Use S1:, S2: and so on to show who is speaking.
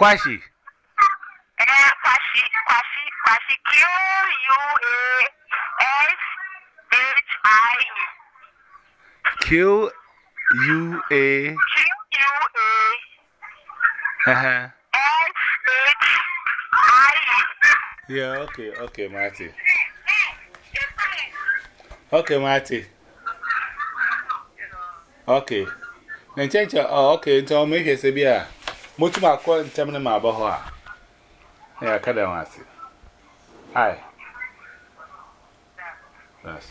S1: Kwashi. Eh,
S2: Kwashi,
S3: Kwashi, Kwashi, Q U A S H I e. Q U A. Q U A. Uh huh.
S4: S H I e. Yeah, okay, okay, Marty. Okay, Marty. Okay. Then change, oh, okay, so make it a beer mo tún máa kọ́ ntẹ́m ní màá bọ́ hɔ a ẹ̀ ẹ̀ ká dà wọn ase. Hi. Yes.